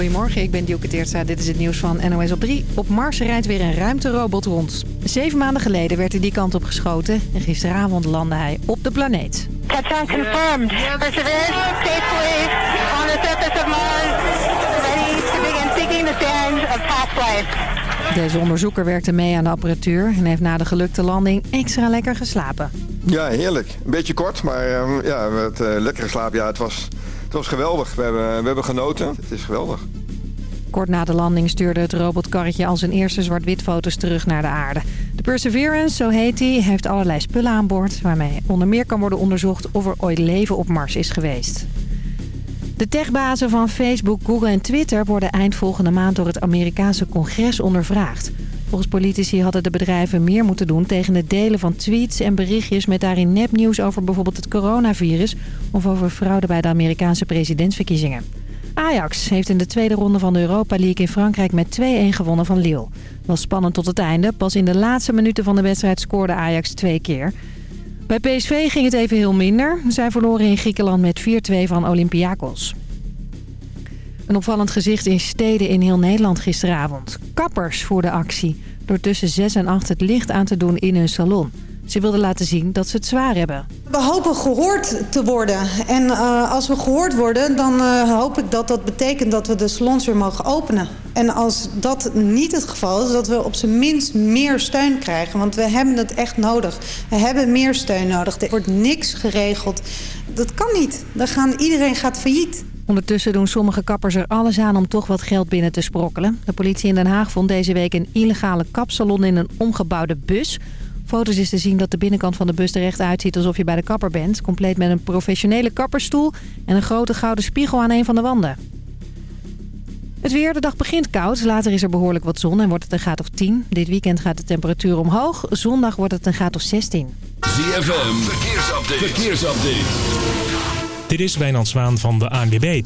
Goedemorgen, ik ben Dielke Teertstra. Dit is het nieuws van NOS op 3. Op Mars rijdt weer een ruimterobot rond. Zeven maanden geleden werd hij die kant op geschoten. En gisteravond landde hij op de planeet. Touchdown confirmed. Perseverance safely on the surface of Mars. Ready to begin seeking the sands of past life. Deze onderzoeker werkte mee aan de apparatuur... en heeft na de gelukte landing extra lekker geslapen. Ja, heerlijk. Een beetje kort, maar uh, ja, het uh, lekker geslapen. Ja, het was, het was geweldig. We hebben, we hebben genoten. Het is geweldig. Kort na de landing stuurde het robotkarretje al zijn eerste zwart-wit foto's terug naar de aarde. De Perseverance, zo heet hij, heeft allerlei spullen aan boord... waarmee onder meer kan worden onderzocht of er ooit leven op Mars is geweest. De techbazen van Facebook, Google en Twitter worden eind volgende maand door het Amerikaanse congres ondervraagd. Volgens politici hadden de bedrijven meer moeten doen tegen het delen van tweets en berichtjes met daarin nepnieuws over bijvoorbeeld het coronavirus of over fraude bij de Amerikaanse presidentsverkiezingen. Ajax heeft in de tweede ronde van de Europa League in Frankrijk met 2-1 gewonnen van Lille. Was spannend tot het einde. Pas in de laatste minuten van de wedstrijd scoorde Ajax twee keer. Bij PSV ging het even heel minder. Zij verloren in Griekenland met 4-2 van Olympiakos. Een opvallend gezicht in steden in heel Nederland gisteravond. Kappers voor de actie. Door tussen 6 en 8 het licht aan te doen in hun salon. Ze wilden laten zien dat ze het zwaar hebben. We hopen gehoord te worden. En uh, als we gehoord worden, dan uh, hoop ik dat dat betekent dat we de salons weer mogen openen. En als dat niet het geval is, dat we op zijn minst meer steun krijgen. Want we hebben het echt nodig. We hebben meer steun nodig. Er wordt niks geregeld. Dat kan niet. Dan gaan, iedereen gaat failliet. Ondertussen doen sommige kappers er alles aan om toch wat geld binnen te sprokkelen. De politie in Den Haag vond deze week een illegale kapsalon in een omgebouwde bus. Foto's is te zien dat de binnenkant van de bus er echt uitziet alsof je bij de kapper bent. Compleet met een professionele kapperstoel en een grote gouden spiegel aan een van de wanden. Het weer, de dag begint koud. Later is er behoorlijk wat zon en wordt het een graad of 10. Dit weekend gaat de temperatuur omhoog. Zondag wordt het een graad of 16. ZFM, verkeersupdate. verkeersupdate. Dit is Wijnand Zwaan van de ANWB.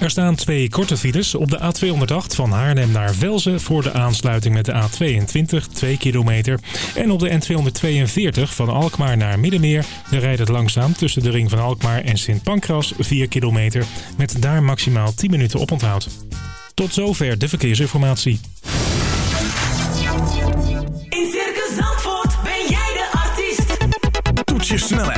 Er staan twee korte files op de A208 van Haarlem naar Velzen... voor de aansluiting met de A22, 2 kilometer. En op de N242 van Alkmaar naar Middenmeer... rijdt het langzaam tussen de ring van Alkmaar en Sint Pancras 4 kilometer... met daar maximaal 10 minuten oponthoud. Tot zover de verkeersinformatie. In Circus Zandvoort ben jij de artiest. Toets je snelheid,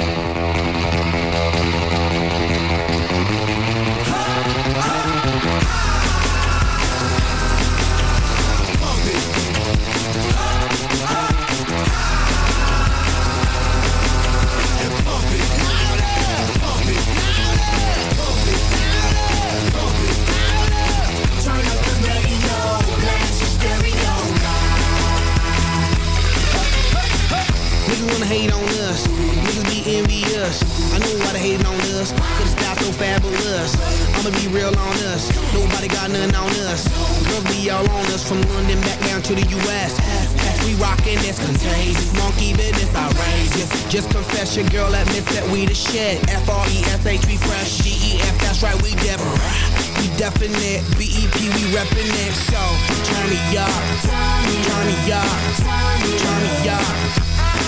Hate on us. Niggas be envious. I know why they hating on us. Cause the style so fabulous. I'ma be real on us. Nobody got nothing on us. Girls be all on us from London back down to the US. We rockin' this contagious. Monkey business outrageous. Just confess your girl admits that we the shit. F-R-E-S-H, we fresh. G-E-F, that's right, we different. We definite. B-E-P, we reppin' it. So, turn me up. Turn me up. Turn me up.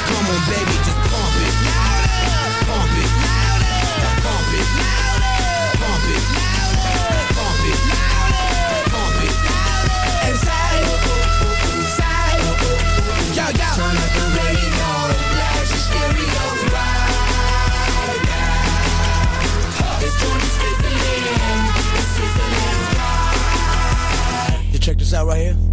Come on, baby, just pump it. Pump it. Pump it. Pump it. Pump it. Pump it. Side. Side. Yo, yo. Turn up the radio. Blast stereo. You check this out right here.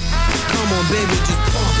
Come on, baby, just pump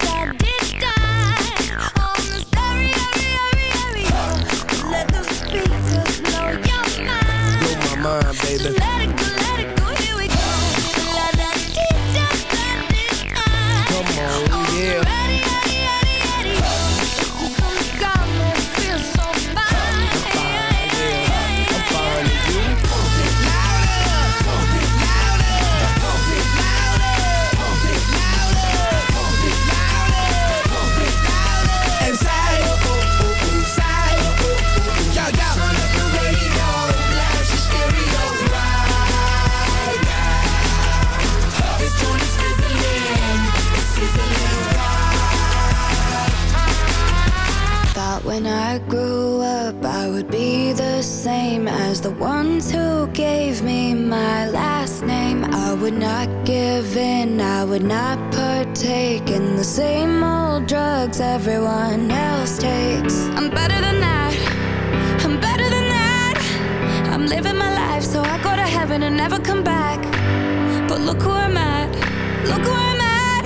Would not partake in the same old drugs everyone else takes. I'm better than that, I'm better than that. I'm living my life so I go to heaven and never come back. But look who I'm at, look who I'm at.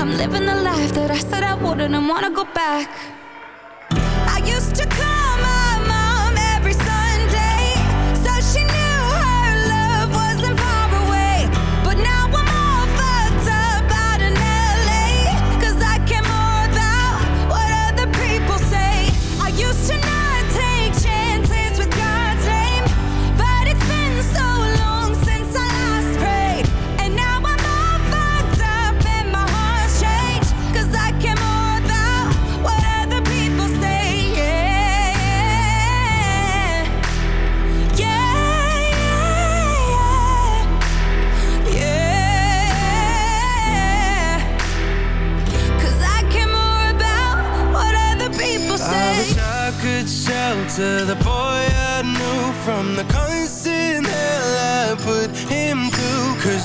I'm living the life that I said I wouldn't and wanna go back.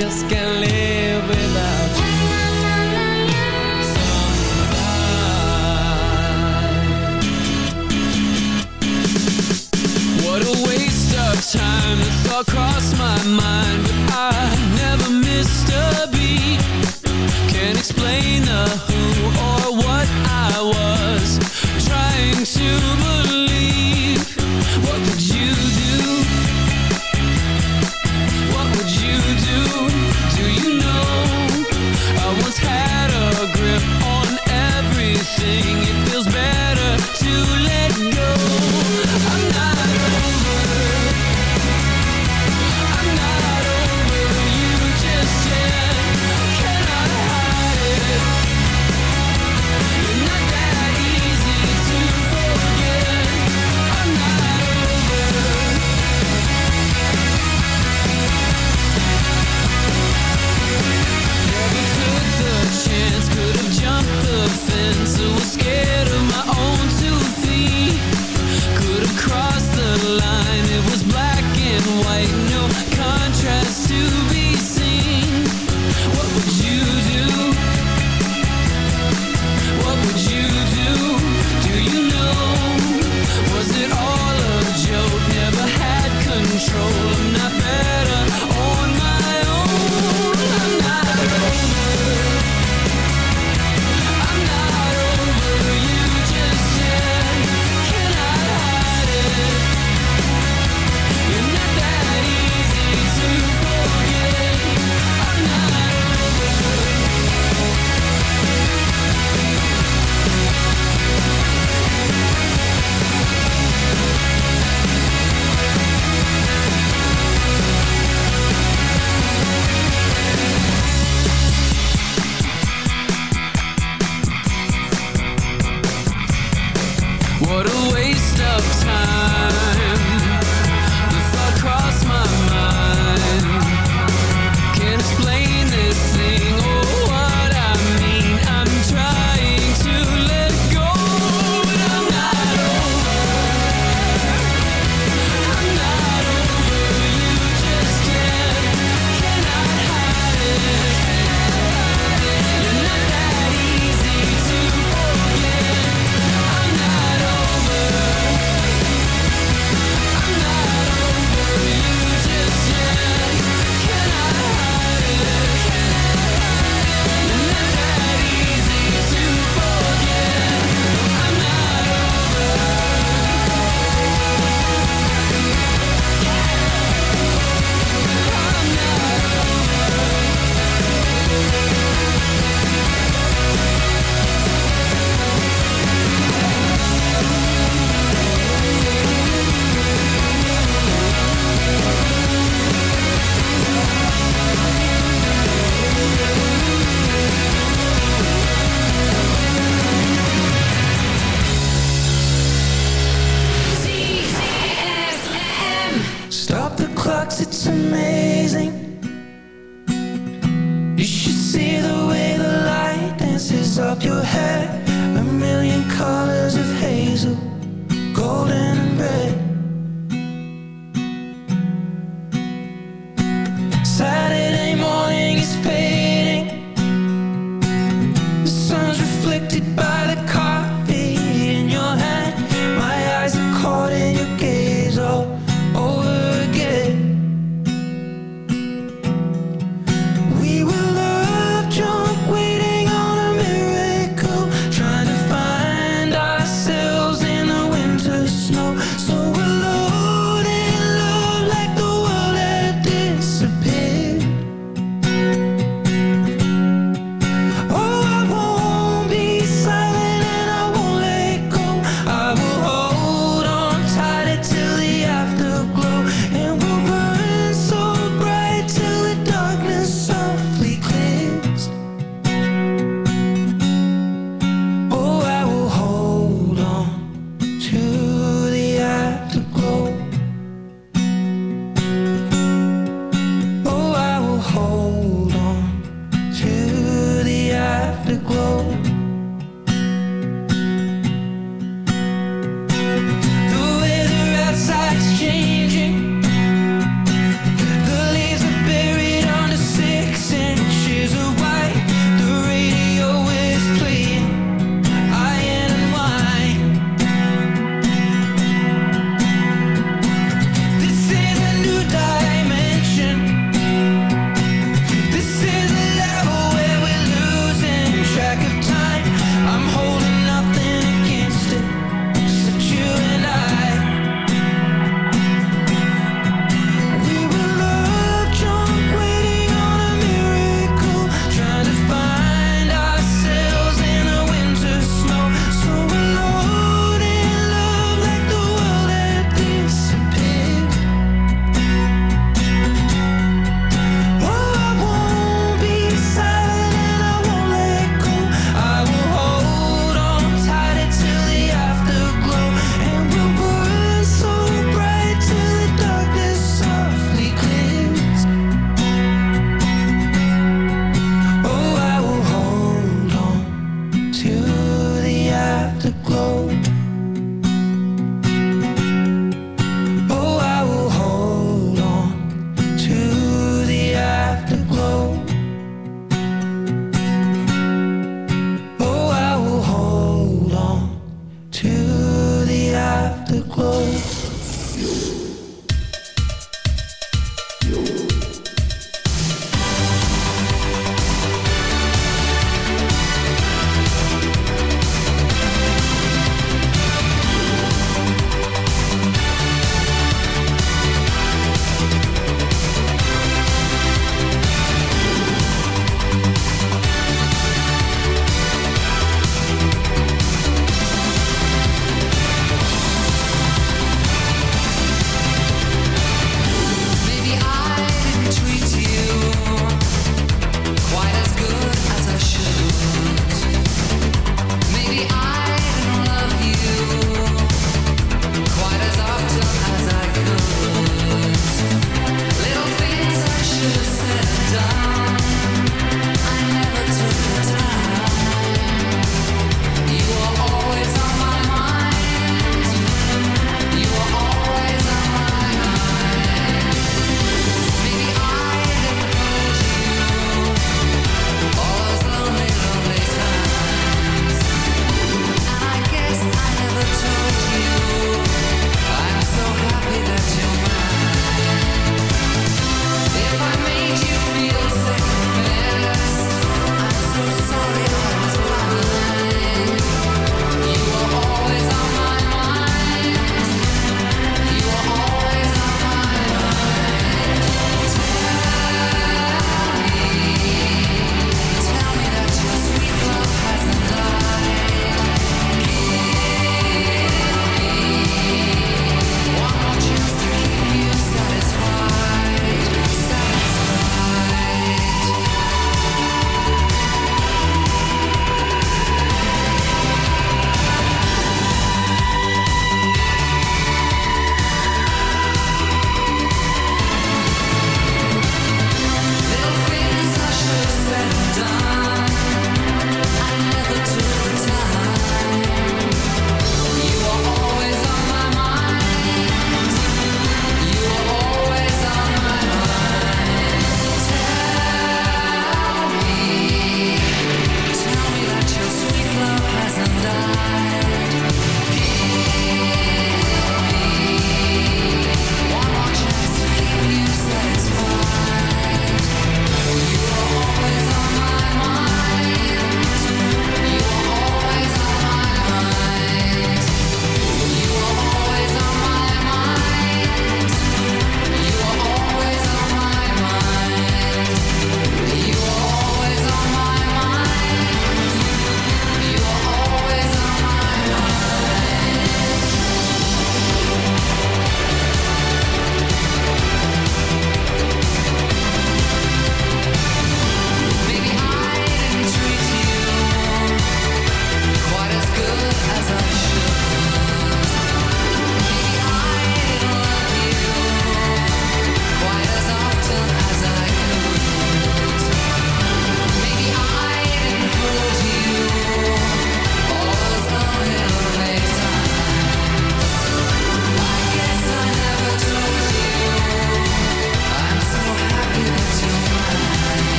just can't live without you. Sometimes. What a waste of time, the thought crossed my mind, but I never missed a beat. Can't explain the who or what I was trying to believe. What the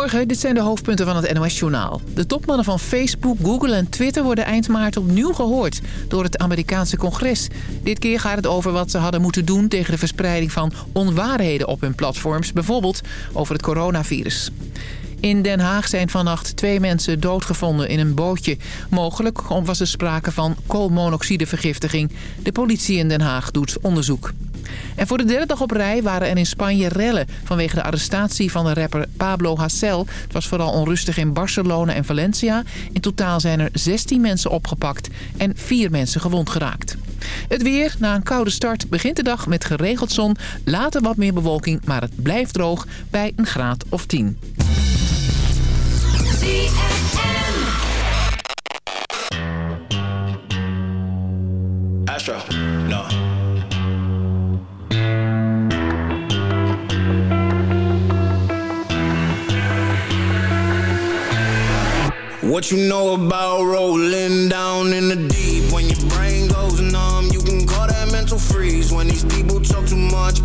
Goedemorgen, dit zijn de hoofdpunten van het NOS-journaal. De topmannen van Facebook, Google en Twitter worden eind maart opnieuw gehoord door het Amerikaanse congres. Dit keer gaat het over wat ze hadden moeten doen tegen de verspreiding van onwaarheden op hun platforms, bijvoorbeeld over het coronavirus. In Den Haag zijn vannacht twee mensen doodgevonden in een bootje. Mogelijk was er sprake van koolmonoxidevergiftiging. De politie in Den Haag doet onderzoek. En voor de derde dag op rij waren er in Spanje rellen... vanwege de arrestatie van de rapper Pablo Hasél. Het was vooral onrustig in Barcelona en Valencia. In totaal zijn er 16 mensen opgepakt en 4 mensen gewond geraakt. Het weer, na een koude start, begint de dag met geregeld zon. Later wat meer bewolking, maar het blijft droog bij een graad of 10. Astro, no. What you know about rolling down in the deep? When your brain goes numb, you can call that mental freeze. When these people talk too much,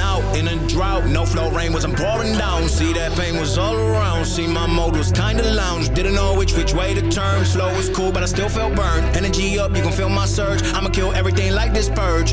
out in a drought. No flow rain was I'm pouring down. See that pain was all around. See my mode was kinda lounge. Didn't know which which way to turn. Slow was cool, but I still felt burned. Energy up, you can feel my surge. I'ma kill everything like this purge.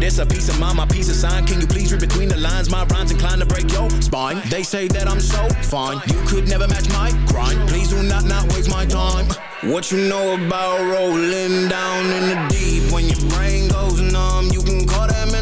This, a piece of mine, my piece of sign. Can you please read between the lines? My rhymes inclined to break your spine. They say that I'm so fine. You could never match my grind. Please do not not waste my time. What you know about rolling down in the deep? When your brain goes numb, you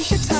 You your time.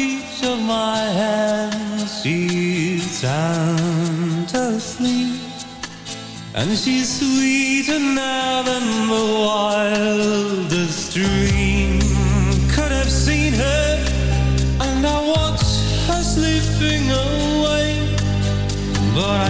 reach of my hand, she's sound asleep. And she's sweeter now than the wildest dream could have seen her. And I watch her slipping away. But I